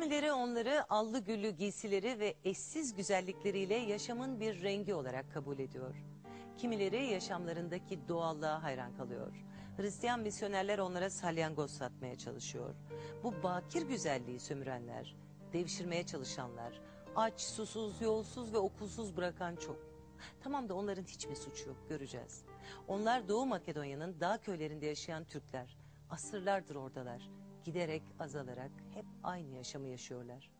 Kimileri onları allı güllü giysileri ve eşsiz güzellikleriyle yaşamın bir rengi olarak kabul ediyor. Kimileri yaşamlarındaki doğallığa hayran kalıyor. Hristiyan misyonerler onlara salyangoz satmaya çalışıyor. Bu bakir güzelliği sömürenler, devşirmeye çalışanlar, aç, susuz, yolsuz ve okulsuz bırakan çok. Tamam da onların hiç mi suçu yok göreceğiz. Onlar Doğu Makedonya'nın dağ köylerinde yaşayan Türkler. Asırlardır oradalar. Giderek azalarak hep aynı yaşamı yaşıyorlar.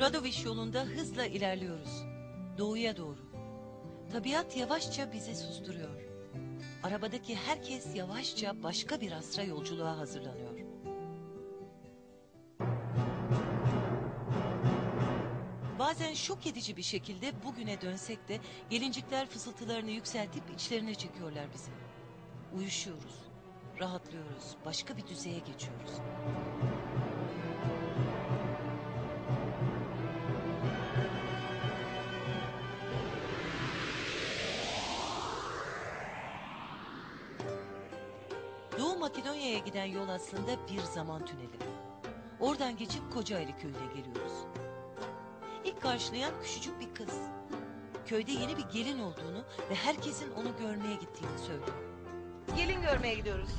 Radoviş yolunda hızla ilerliyoruz. Doğuya doğru. Tabiat yavaşça bizi susturuyor. Arabadaki herkes yavaşça başka bir asra yolculuğa hazırlanıyor. Bazen şok edici bir şekilde bugüne dönsek de gelincikler fısıltılarını yükseltip içlerine çekiyorlar bizi. Uyuşuyoruz, rahatlıyoruz, başka bir düzeye geçiyoruz. Giden yol aslında bir zaman tüneli. Oradan geçip Kocaeli köyüne geliyoruz. İlk karşılayan küçücük bir kız. Köyde yeni bir gelin olduğunu ve herkesin onu görmeye gittiğini söylüyor. Gelin görmeye gidiyoruz.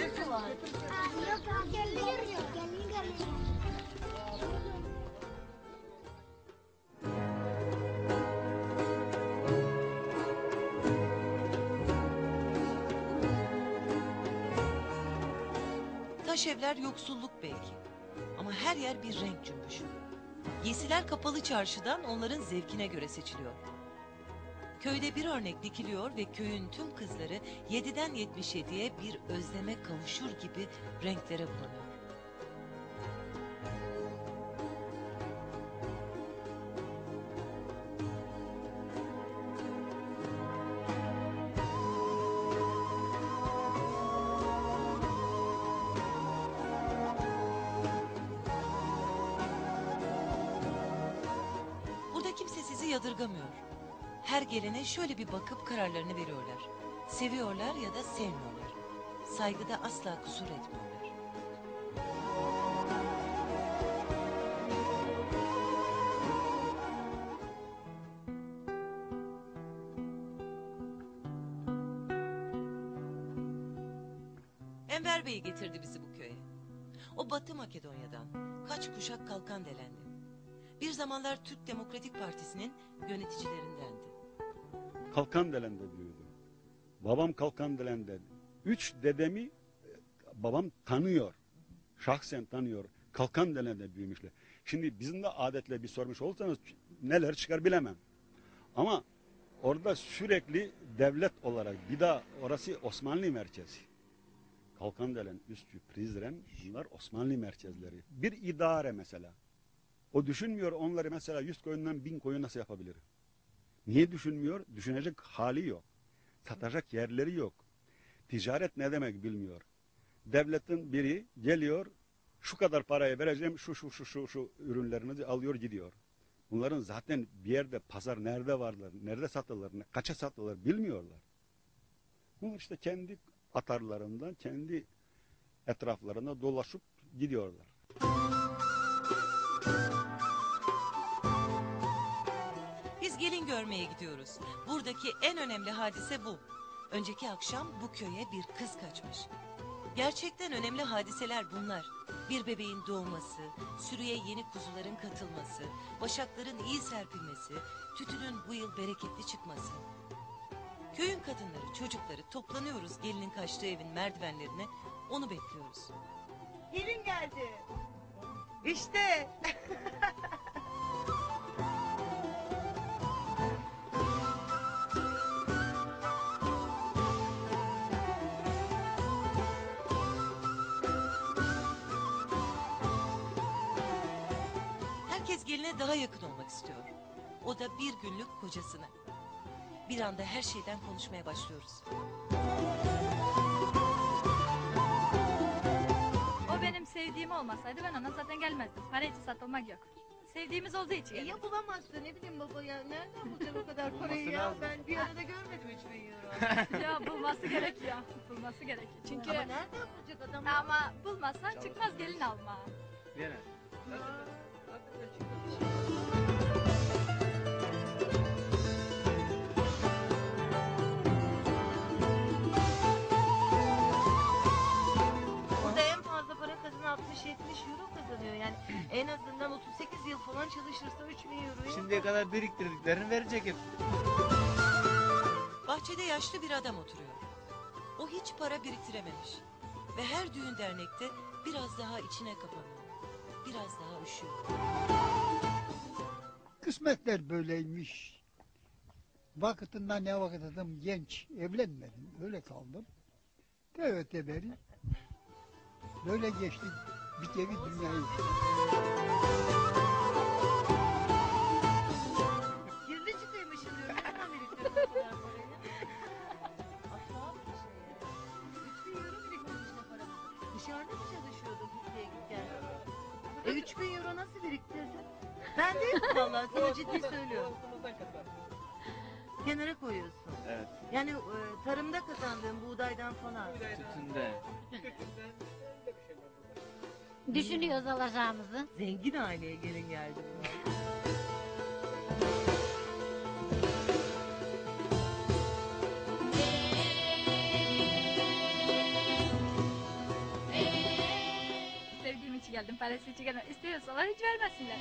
Yok gelini görüyor. Gelini görüyor. Taş evler yoksulluk belki. Ama her yer bir renk cümbüşü. Giysiler kapalı çarşıdan onların zevkine göre seçiliyor. Köyde bir örnek dikiliyor ve köyün tüm kızları 7'den 77'ye bir özleme kavuşur gibi renklere bulanıyor. Yadırgamıyor. Her gelene şöyle bir bakıp kararlarını veriyorlar. Seviyorlar ya da sevmiyorlar. Saygıda asla kusur etmiyorlar. Enver Bey getirdi bizi bu köye. O Batı Makedonya'dan kaç kuşak kalkan delendi. Bir zamanlar Türk Demokratik Partisi'nin yöneticilerindendi. Kalkandelen'de büyüdüm. Babam Kalkandelen'de. Üç dedemi e, babam tanıyor. Şahsen tanıyor. Kalkandelen'de büyümüşler. Şimdi bizim de adetle bir sormuş olsanız neler çıkar bilemem. Ama orada sürekli devlet olarak bir daha orası Osmanlı merkezi. Kalkandelen, Üstü, Prizren bunlar Osmanlı merkezleri. Bir idare mesela. O düşünmüyor onları mesela 100 koyundan 1000 koyun nasıl yapabilir? Niye düşünmüyor? Düşünecek hali yok. Satacak yerleri yok. Ticaret ne demek bilmiyor. Devletin biri geliyor, şu kadar paraya vereceğim, şu şu şu şu şu ürünlerinizi alıyor gidiyor. Bunların zaten bir yerde pazar nerede varlar, nerede satılır, kaça satılır bilmiyorlar. Bunlar işte kendi atarlarından, kendi etraflarında dolaşıp gidiyorlar. Görmeye gidiyoruz. Buradaki en önemli hadise bu. Önceki akşam bu köye bir kız kaçmış. Gerçekten önemli hadiseler bunlar. Bir bebeğin doğması, sürüye yeni kuzuların katılması, başakların iyi serpilmesi, tütünün bu yıl bereketli çıkması. Köyün kadınları, çocukları toplanıyoruz gelinin kaçtığı evin merdivenlerine, onu bekliyoruz. Gelin geldi. İşte. sevgiline daha yakın olmak istiyor. O da bir günlük kocasına. Bir anda her şeyden konuşmaya başlıyoruz. O benim sevdiğim olmasaydı ben ona zaten gelmezdim. Para için satılmak yok. Sevdiğimiz olduğu için. E geldim. ya bulamazsın ne bileyim baba ya. Nereden bulacaksın o kadar parayı ya? lazım. Ben bir arada görmedim 3000 euro. ya bulması gerekiyor. Bulması gerekiyor. Çünkü Ama nereden bulacak adam? ama bulmasa çıkmaz gelin alma. Nereye? Aa, hakikaten. Burada en fazla para kazanan 60-70 euro kazanıyor. Yani en azından 38 yıl falan çalışırsa 3000 euroyu. Şimdiye kadar biriktirdiklerini verecek hep. Bahçede yaşlı bir adam oturuyor. O hiç para biriktirememiş. Ve her düğün dernekte biraz daha içine kapanıyor. Biraz daha üşüyor. Kısmetler böyleymiş. Vaktinden ne vakit adam genç evlenmedim. Öyle kaldım. Evet beri böyle geçti. Bitevi dünyayı. Bir ya. 3000 euro biriktirmiş ne paramızı. Dışarıda mı çalışıyordun Türkiye'ye gitken? E 3000 euro nasıl biriktirdin? Ben değil mi valla sana ciddi söylüyorum. Kenara koyuyorsun. Evet. Yani e, tarımda kazandığın buğdaydan falan. Tütünde. Düşünüyoruz alacağımızı. Zengin aileye gelin geldi geldim. Parası için geldim. İstiyorsalar hiç vermesinler.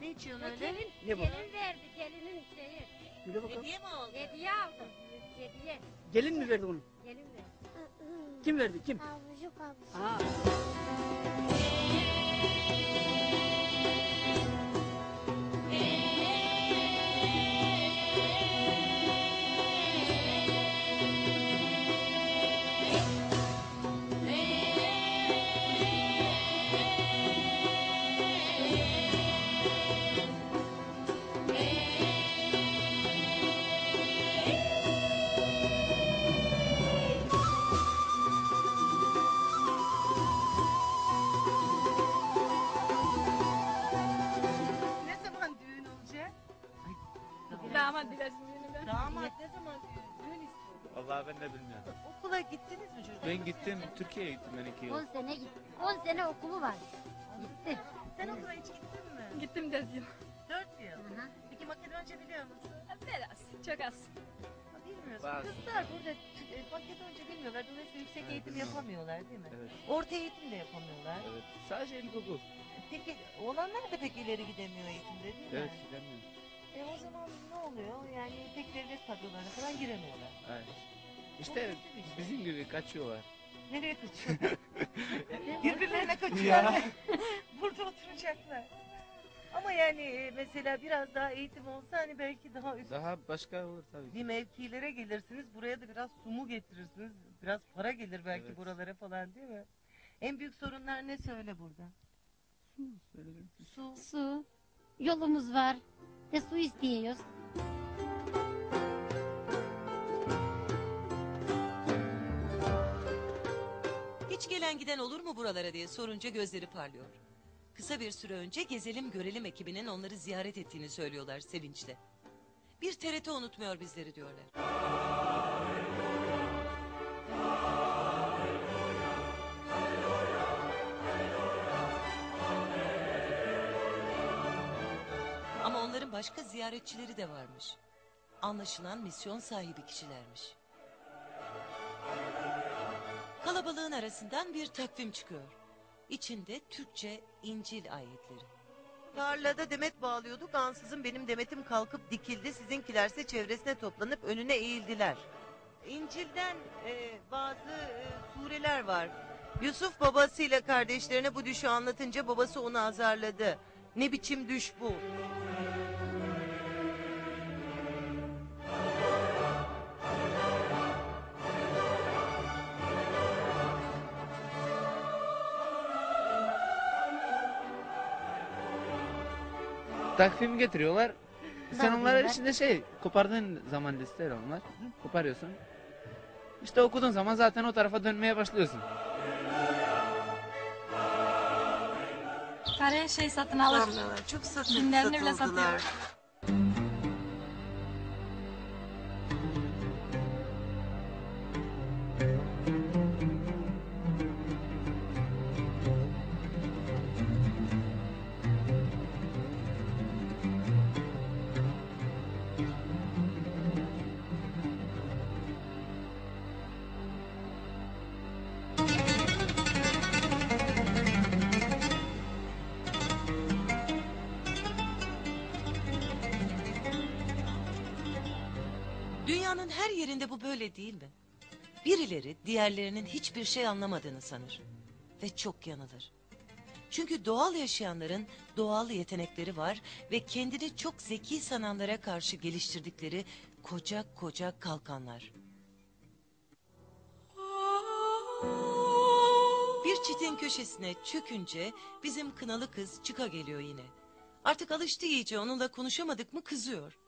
Ne içiyorsun öyle? Gelin, Ne bu? gelin verdi, gelinin şeyi. Bakalım. Hediye mi aldın? Hediye aldım. Hediye, Gelin mi verdi onu? gelin verdi. Kim verdi? Kim? Avucu avucu. Ha. Ben gittim Türkiye'ye gittim ben iki yıl. 10 sene gitti. 10 sene okulu var. Gitti. Sen okula hiç gittin mi? Gittim dört yıl. Dört yıl. Aha. Peki Makedonca biliyor musun? Biraz. Çok az. Ha, Bilmiyorsun. Bazı. Kızlar burada e, Makedonca bilmiyorlar. Dolayısıyla yüksek Evet. eğitim yapamıyorlar değil mi? Evet. Orta eğitim de yapamıyorlar. Evet. Sadece ilkokul. Peki oğlanlar da pek ileri gidemiyor eğitimde değil mi? Evet gidemiyorum. E o zaman ne oluyor? Yani pek devlet kadrolarına falan giremiyorlar. Aynen. İşte bizim gibi kaçıyorlar. Nereye kaçıyor? Birbirlerine kaçıyorlar. Burada oturacaklar. Ama yani e, mesela biraz daha eğitim olsa hani belki daha üst Daha başka olur tabii. ki. bir mevkilere gelirsiniz. Buraya da biraz sumu getirirsiniz. Biraz para gelir belki Evet. buralara falan değil mi? En büyük sorunlar ne söyle burada? Su. Su. Yolumuz var. De su istiyoruz. Hiç gelen giden olur mu buralara diye sorunca gözleri parlıyor. Kısa bir süre önce Gezelim Görelim ekibinin onları ziyaret ettiğini söylüyorlar sevinçle. Bir TRT unutmuyor bizleri diyorlar. Ama onların başka ziyaretçileri de varmış. Anlaşılan misyon sahibi kişilermiş. Kalabalığın arasından bir takvim çıkıyor. İçinde Türkçe İncil ayetleri. Tarlada demet bağlıyorduk. Ansızın benim demetim kalkıp dikildi. Sizinkilerse çevresine toplanıp önüne eğildiler. İncil'den e, bazı e, sureler var. Yusuf babasıyla kardeşlerine bu düşü anlatınca babası onu azarladı. Ne biçim düş bu? Takvimi getiriyorlar. Sen onlara yapıyorlar? içinde şey kopardığın zaman listeler onlar. Koparıyorsun. İşte okuduğun zaman zaten o tarafa dönmeye başlıyorsun. Paraya şey satın alır. Vallahi çok satın, Günlerini bile satıldılar. satıyor. Böyle değil mi? Birileri diğerlerinin hiçbir şey anlamadığını sanır. Ve çok yanılır. Çünkü doğal yaşayanların doğal yetenekleri var ve kendini çok zeki sananlara karşı geliştirdikleri koca koca kalkanlar. Bir çitin köşesine çökünce bizim kınalı kız çıka geliyor yine. Artık alıştı iyice onunla konuşamadık mı kızıyor.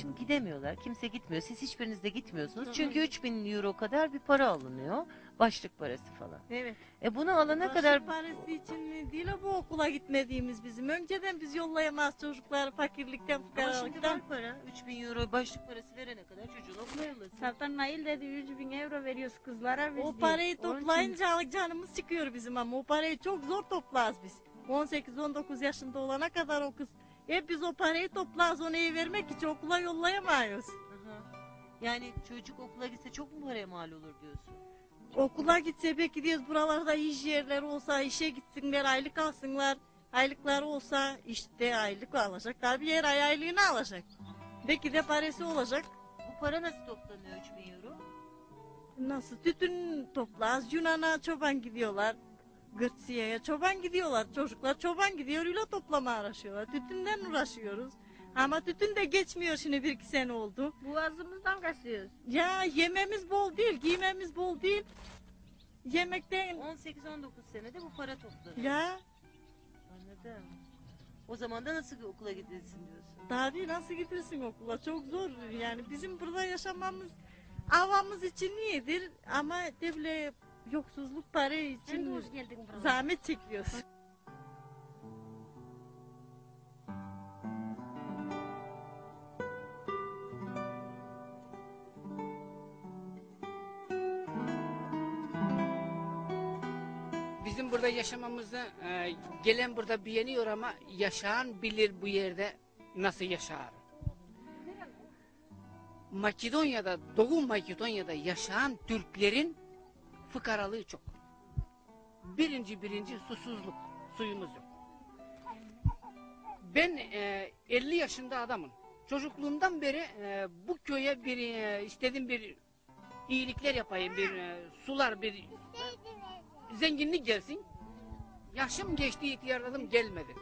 Şimdi gidemiyorlar. Kimse gitmiyor. Siz hiçbiriniz de gitmiyorsunuz. Çünkü 3000 euro kadar bir para alınıyor. Başlık parası falan. Evet. E bunu alana Başlık kadar parası için değil bu okula gitmediğimiz bizim. Önceden biz yollayamaz çocuklar fakirlikten Ama şimdi fukaralıktan. var para. 3000 euro başlık parası verene kadar çocuğunu okula yollasın. Sultan Nail dedi 100 bin euro veriyoruz kızlara biz O diyor. parayı Onun için toplayınca canımız çıkıyor bizim ama o parayı çok zor toplarız biz. 18-19 yaşında olana kadar o kız. Hep biz o parayı toplarız onu iyi vermek için okula yollayamayız. Aha. Yani çocuk okula gitse çok mu paraya mal olur diyorsun? Okula gitse belki diyoruz buralarda iş yerleri olsa işe gitsinler aylık alsınlar. Aylıkları olsa işte aylık alacaklar bir yer ay aylığını alacak. Belki de parası olacak. Bu para nasıl toplanıyor 3000 euro? Nasıl tütün toplarız Yunan'a çoban gidiyorlar. Gırtsiya'ya çoban gidiyorlar. Çocuklar çoban gidiyor öyle toplama uğraşıyorlar. Tütünden uğraşıyoruz. Ama tütün de geçmiyor şimdi bir iki sene oldu. boğazımızdan kasıyoruz. Ya yememiz bol değil, giymemiz bol değil. Yemekten 18-19 senede bu para toplanıyor. ya Anladım. O zaman da nasıl okula gidilsin diyorsun? daha değil nasıl gidersin okula çok zor. Yani bizim burada yaşamamız avamız için iyidir ama de bile yoksulluk para Sen de için hoş geldin buralara. zahmet çekiyoruz. Bizim burada yaşamamızı e, gelen burada beğeniyor ama yaşayan bilir bu yerde nasıl yaşar. Makedonya'da, Doğu Makedonya'da yaşayan Türklerin fıkaralığı çok. Birinci birinci susuzluk, suyumuz yok. Ben e, 50 yaşında adamım. Çocukluğumdan beri e, bu köye bir e, istediğim bir iyilikler yapayım, bir e, sular, bir zenginlik gelsin. Yaşım geçti ihtiyarladım gelmedi.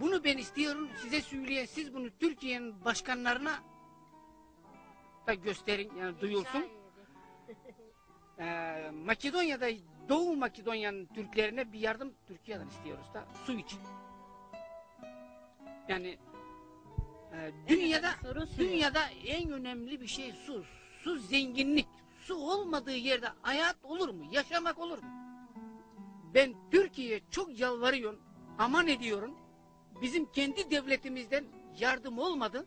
Bunu ben istiyorum size söyleyen siz bunu Türkiye'nin başkanlarına da gösterin yani duyulsun. Ee, Makedonya'da Doğu Makedonya'nın Türklerine bir yardım Türkiye'den istiyoruz da su için. Yani e, dünyada Soru su. dünyada en önemli bir şey su. Su zenginlik. Su olmadığı yerde hayat olur mu? Yaşamak olur mu? Ben Türkiye'ye çok yalvarıyorum, aman ediyorum. Bizim kendi devletimizden yardım olmadı.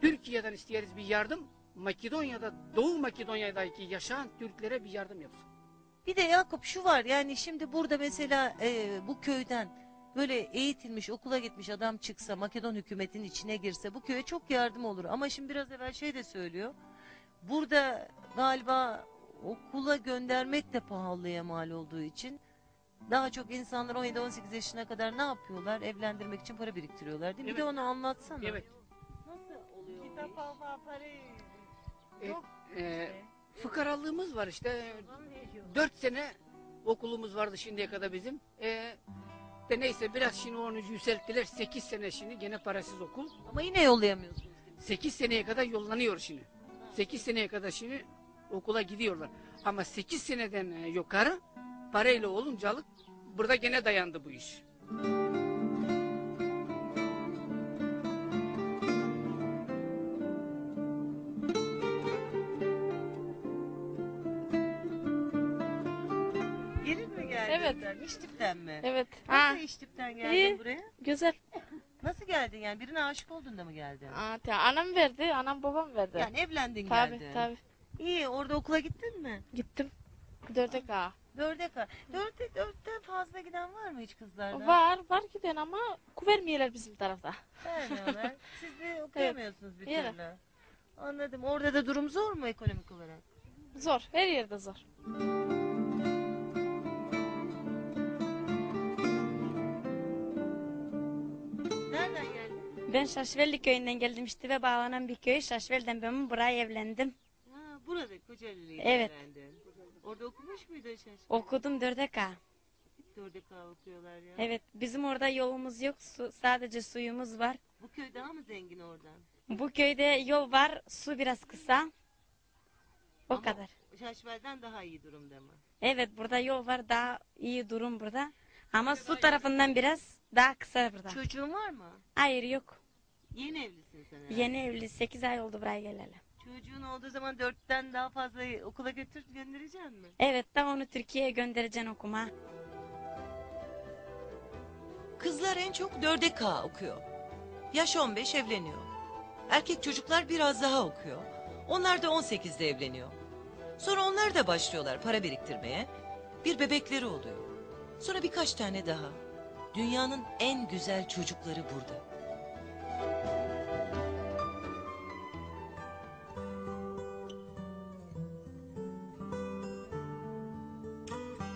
Türkiye'den isteyeriz bir yardım. Makedonya'da, Doğu Makedonya'daki yaşayan Türklere bir yardım yapsın. Bir de Yakup şu var yani şimdi burada mesela e, bu köyden böyle eğitilmiş okula gitmiş adam çıksa Makedon hükümetinin içine girse bu köye çok yardım olur. Ama şimdi biraz evvel şey de söylüyor. Burada galiba okula göndermek de pahalıya mal olduğu için Daha çok insanlar 17-18 yaşına kadar ne yapıyorlar? Evlendirmek için para biriktiriyorlar değil mi? Bir de Evet. onu anlatsana. Evet. Nasıl oluyor? Kitap alma parayı. E, Yok e, fıkaralığımız var işte. Dört sene okulumuz vardı şimdiye kadar bizim. E, de neyse biraz şimdi onu yükselttiler. Sekiz sene şimdi gene parasız okul. Ama yine yollayamıyorsunuz. 8 seneye kadar yollanıyor şimdi. 8 seneye kadar şimdi okula gidiyorlar. Ama 8 seneden e, yukarı parayla oluncalık burada gene dayandı bu iş. İştipten mi? Evet. Nasıl İştipten geldin iyi. buraya? güzel. Nasıl geldin yani? Birine aşık oldun da mı geldin? Aa, ta- anam verdi, anam babam verdi. Yani evlendin tabii geldin. tabii. İyi orada okula gittin mi? Gittim. Dörde K. Dörde kal. Dörtte, dörtten fazla giden var mı hiç kızlardan? Var, var giden ama vermiyorlar bizim tarafta. Vermiyorlar. Siz de okuyamıyorsunuz bir Yere. türlü. Anladım. Orada da durum zor mu ekonomik olarak? Zor, her yerde zor. Ben Şaşvelli köyünden geldim işte ve bağlanan bir köy. Şaşvel'den ben buraya evlendim. Ha, burada Kocaeli'yle Evet. evlendin. Orada okumuş muydun şaşkın? Okudum 4'e K. Dörde kal okuyorlar ya. Evet bizim orada yolumuz yok. Su, sadece suyumuz var. Bu köy daha mı zengin oradan? Bu köyde yol var. Su biraz kısa. O Ama- kadar. Şaşvel'den daha iyi durumda mı? Evet burada yol var. Daha iyi durum burada. Ama su tarafından biraz daha kısa burada. Çocuğun var mı? Hayır yok. Yeni evlisin sen herhalde. Yeni evli 8 ay oldu buraya geleli. Çocuğun olduğu zaman dörtten daha fazla okula götür göndereceksin mi? Evet daha onu Türkiye'ye göndereceğim okuma. Kızlar en çok 4'e K okuyor. Yaş 15 evleniyor. Erkek çocuklar biraz daha okuyor. Onlar da 18'de evleniyor. Sonra onlar da başlıyorlar para biriktirmeye. Bir bebekleri oluyor. Sonra birkaç tane daha. Dünyanın en güzel çocukları burada.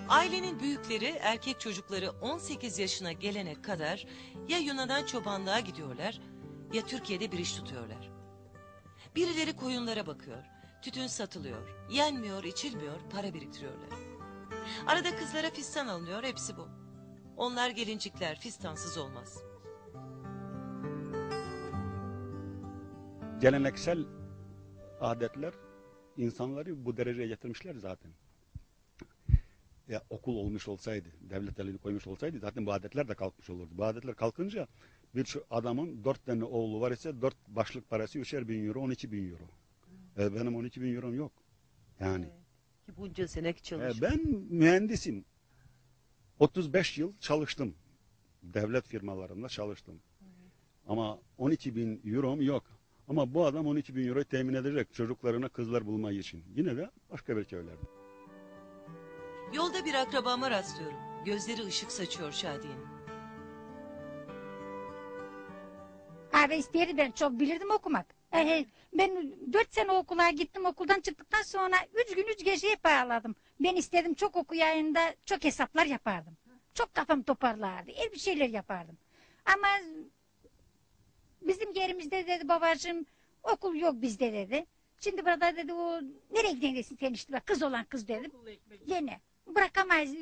Ailenin büyükleri erkek çocukları 18 yaşına gelene kadar ya Yunan'a çobanlığa gidiyorlar ya Türkiye'de bir iş tutuyorlar. Birileri koyunlara bakıyor, tütün satılıyor, yenmiyor, içilmiyor, para biriktiriyorlar. Arada kızlara fistan alınıyor, hepsi bu. Onlar gelincikler, fistansız olmaz. Geleneksel adetler insanları bu dereceye getirmişler zaten. Ya okul olmuş olsaydı, devlet elini koymuş olsaydı zaten bu adetler de kalkmış olurdu. Bu adetler kalkınca bir şu adamın dört tane oğlu var ise dört başlık parası üçer bin euro, on iki bin euro. E, benim on iki bin eurom yok. Yani. Ki bunca sene E, çalış. ben mühendisim. 35 yıl çalıştım. Devlet firmalarında çalıştım. Ama 12 bin eurom yok. Ama bu adam 12 bin euroyu temin edecek çocuklarına kızlar bulmayı için. Yine de başka bir köylerde. Yolda bir akrabama rastlıyorum. Gözleri ışık saçıyor Şadiye'nin. Abi isteyerdi ben çok bilirdim okumak. Ee, ben dört sene okula gittim okuldan çıktıktan sonra üç gün üç gece hep ağladım. Ben istedim çok okuyayım da çok hesaplar yapardım. Çok kafam toparlardı. El bir şeyler yapardım. Ama bizim yerimizde dedi babacığım okul yok bizde dedi. Şimdi burada dedi o nereye gidiyorsun sen işte bak kız olan kız dedim. Yine bırakamayız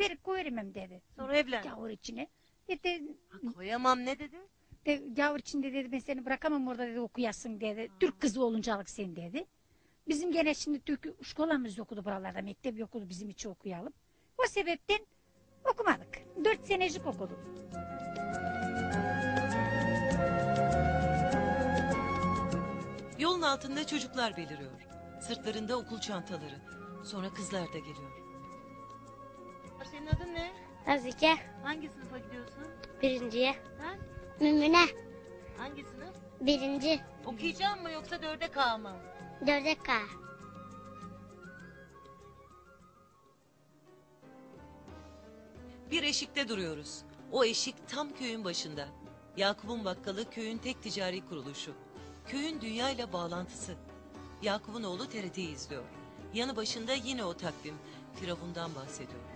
ver koyarım dedi. Sonra evlen. Gavur içine. Dedi, Ha, koyamam ne dedi? de, gavur içinde dedi ben seni bırakamam orada dedi okuyasın dedi. Türk kızı oluncalık sen dedi. Bizim gene şimdi Türk şkolamız okudu buralarda mektep yoktu bizim için okuyalım. O sebepten okumadık. Dört senecik okuduk. Yolun altında çocuklar beliriyor. Sırtlarında okul çantaları. Sonra kızlar da geliyor. Senin adın ne? Nazike Hangi sınıfa gidiyorsun? birinciye. Ha? Mümüne Hangi sınıf? birinci. Okuyacağım mı yoksa dörde kal mı? Dörde K. Bir eşikte duruyoruz. O eşik tam köyün başında. Yakup'un bakkalı köyün tek ticari kuruluşu. Köyün dünyayla bağlantısı. Yakup'un oğlu TRT'yi izliyor. Yanı başında yine o takvim. Firavundan bahsediyor.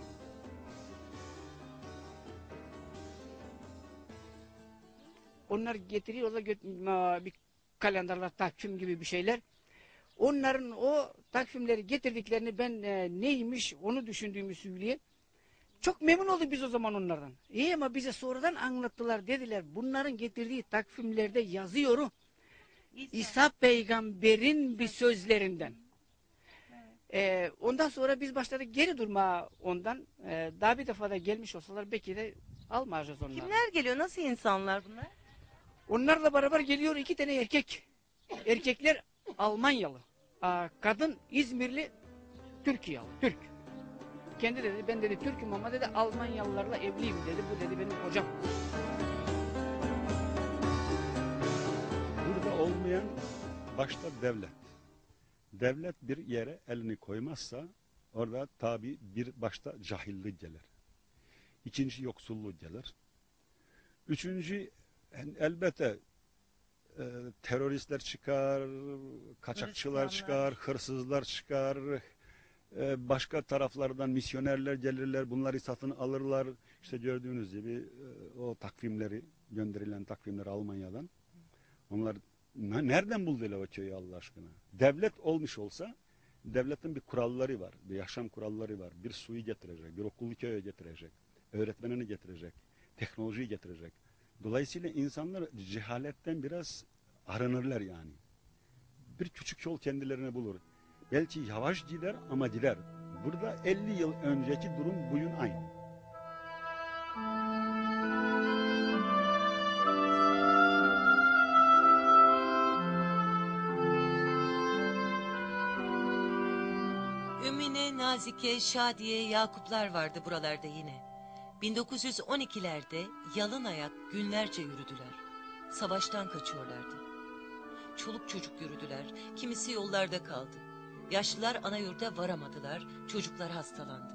Onlar getiriyorlar bir kalenderler, takvim gibi bir şeyler. Onların o takvimleri getirdiklerini ben e, neymiş onu düşündüğümü söyleyeyim. Çok memnun olduk biz o zaman onlardan. İyi ama bize sonradan anlattılar dediler. Bunların getirdiği takvimlerde yazıyor. İsa peygamberin bir sözlerinden. Ee, ondan sonra biz başladık geri durma ondan. Ee, daha bir defa da gelmiş olsalar belki de almayacağız onları. Kimler geliyor? Nasıl insanlar bunlar? Onlarla beraber geliyor iki tane erkek. Erkekler Almanyalı. Kadın İzmirli Türkiye'li. Türk. Kendi dedi ben dedi Türk'üm ama dedi Almanyalılarla evliyim dedi. Bu dedi benim kocam. Burada olmayan başta devlet. Devlet bir yere elini koymazsa orada tabi bir başta cahillik gelir. İkinci yoksulluk gelir. Üçüncü elbette e, teröristler çıkar, kaçakçılar çıkar, hırsızlar çıkar, e, başka taraflardan misyonerler gelirler, bunları satın alırlar. İşte gördüğünüz gibi e, o takvimleri, gönderilen takvimleri Almanya'dan. Onlar ne- nereden buldular o köyü Allah aşkına? Devlet olmuş olsa devletin bir kuralları var, bir yaşam kuralları var. Bir suyu getirecek, bir okulu köye getirecek, öğretmenini getirecek, teknolojiyi getirecek. Dolayısıyla insanlar cehaletten biraz arınırlar yani. Bir küçük yol kendilerine bulur. Belki yavaş gider ama gider. Burada 50 yıl önceki durum bugün aynı. Ümmine, Nazike, Şadiye, Yakuplar vardı buralarda yine. 1912'lerde yalın ayak günlerce yürüdüler. Savaştan kaçıyorlardı. Çoluk çocuk yürüdüler, kimisi yollarda kaldı. Yaşlılar ana yurda varamadılar, çocuklar hastalandı.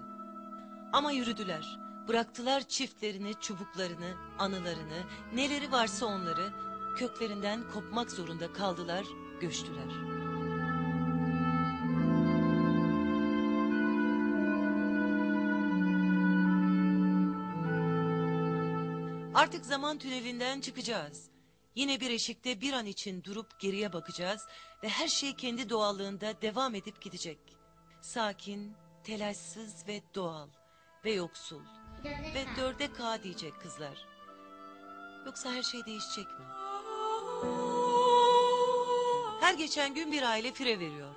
Ama yürüdüler, bıraktılar çiftlerini, çubuklarını, anılarını, neleri varsa onları, köklerinden kopmak zorunda kaldılar, göçtüler. Artık zaman tünelinden çıkacağız. Yine bir eşikte bir an için durup geriye bakacağız ve her şey kendi doğallığında devam edip gidecek. Sakin, telaşsız ve doğal ve yoksul ve dörde K diyecek kızlar. Yoksa her şey değişecek mi? Her geçen gün bir aile fire veriyor.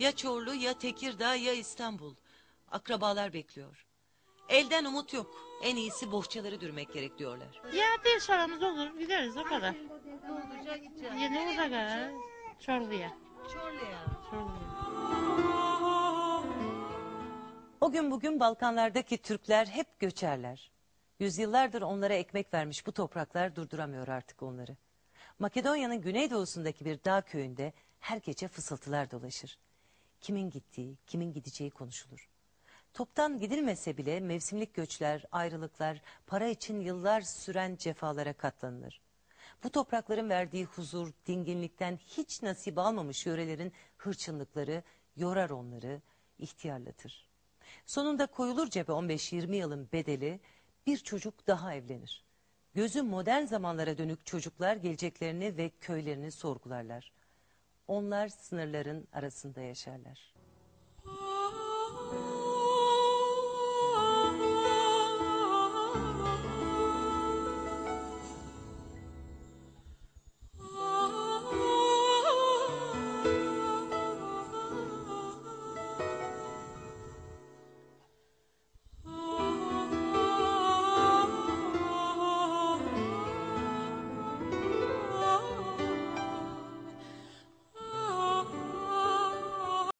Ya Çorlu ya Tekirdağ ya İstanbul. Akrabalar bekliyor. Elden umut yok. En iyisi bohçaları dürmek gerek diyorlar. Ya bir sorumuz olur gideriz o kadar. Dolduruca gideceğim. Yine orada kadar. Çorlu'ya. Çorlu'ya. Çorlu'ya. O gün bugün Balkanlardaki Türkler hep göçerler. Yüzyıllardır onlara ekmek vermiş bu topraklar durduramıyor artık onları. Makedonya'nın güneydoğusundaki bir dağ köyünde her gece fısıltılar dolaşır. Kimin gittiği, kimin gideceği konuşulur. Toptan gidilmese bile mevsimlik göçler, ayrılıklar, para için yıllar süren cefalara katlanılır. Bu toprakların verdiği huzur, dinginlikten hiç nasip almamış yörelerin hırçınlıkları yorar onları, ihtiyarlatır. Sonunda koyulur cebe 15-20 yılın bedeli bir çocuk daha evlenir. Gözü modern zamanlara dönük çocuklar geleceklerini ve köylerini sorgularlar. Onlar sınırların arasında yaşarlar.